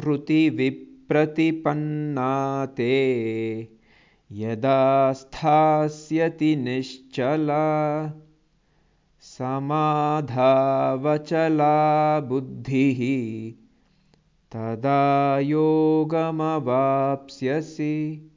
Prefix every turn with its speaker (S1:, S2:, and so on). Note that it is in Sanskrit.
S1: श्रुतिविप्रतिपन्ना ते यदा स्थास्यति निश्चला समाधावचला बुद्धिः तदा योगमवाप्स्यसि।